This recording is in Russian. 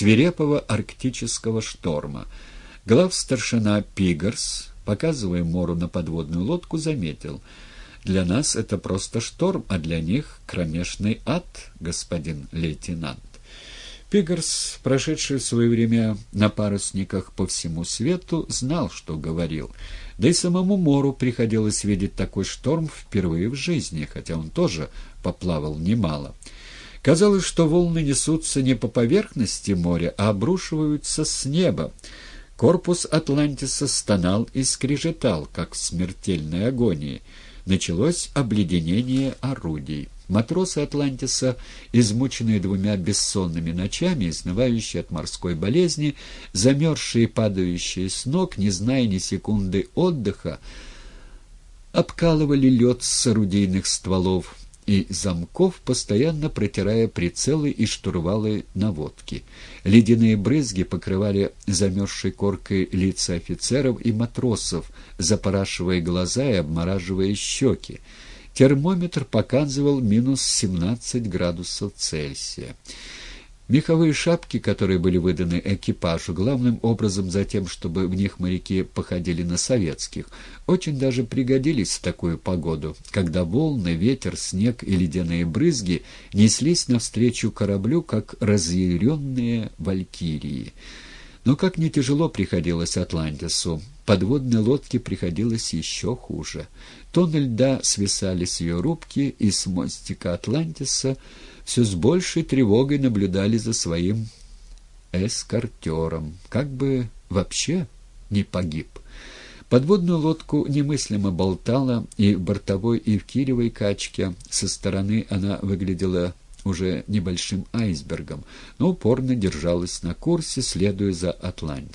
свирепого арктического шторма. Глав старшина Пигарс, показывая Мору на подводную лодку, заметил — для нас это просто шторм, а для них кромешный ад, господин лейтенант. Пигарс, прошедший в свое время на парусниках по всему свету, знал, что говорил. Да и самому Мору приходилось видеть такой шторм впервые в жизни, хотя он тоже поплавал немало. Казалось, что волны несутся не по поверхности моря, а обрушиваются с неба. Корпус Атлантиса стонал и скрежетал, как в смертельной агонии — началось обледенение орудий. Матросы «Атлантиса», измученные двумя бессонными ночами, изнывающие от морской болезни, замерзшие и падающие с ног, не зная ни секунды отдыха, обкалывали лед с орудийных стволов, и замков, постоянно протирая прицелы и штурвалы наводки. Ледяные брызги покрывали замерзшей коркой лица офицеров и матросов, запорашивая глаза и обмораживая щеки. Термометр показывал минус 17 градусов Цельсия. Меховые шапки, которые были выданы экипажу, главным образом за тем, чтобы в них моряки походили на советских, очень даже пригодились в такую погоду, когда волны, ветер, снег и ледяные брызги неслись навстречу кораблю, как разъяренные валькирии. Но как не тяжело приходилось Атлантису, подводной лодке приходилось еще хуже. Тонны льда свисали с ее рубки, и с мостика Атлантиса все с большей тревогой наблюдали за своим эскортером, как бы вообще не погиб. Подводную лодку немыслимо болтала и в бортовой, и в киревой качке. Со стороны она выглядела уже небольшим айсбергом, но упорно держалась на курсе, следуя за Атлантисом.